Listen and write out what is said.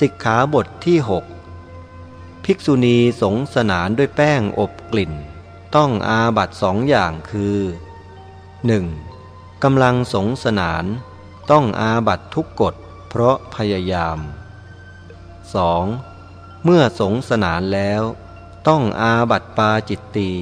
สิกขาบทที่หกภิกษุณีสงสนานด้วยแป้งอบกลิ่น ต้องอาบัตสองอย่างคือ 1. กำลังสงสนาน ต้องอาบัตทุกกฎ เพราะพยายาม 2. เมื่อสงสนานแล้ว ต้องอาบัตปาจิตตี